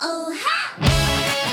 Oh, ha!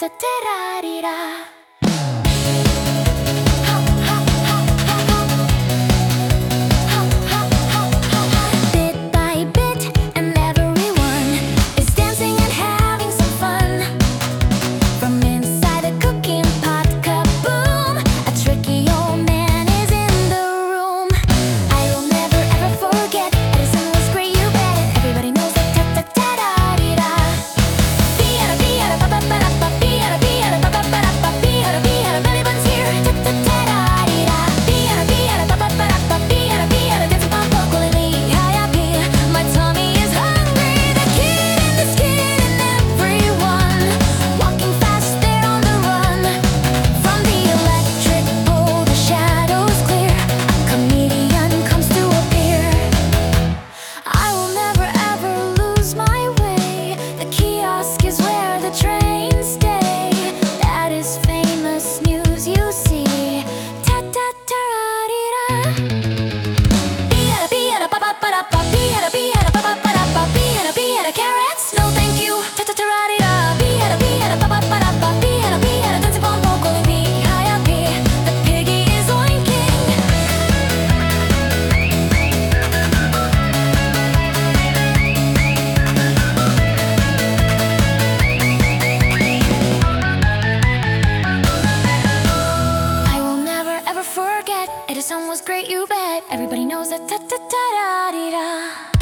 Knows that. Ta ta ta da ララリラ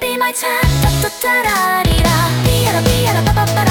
be my time. Da da da da da da.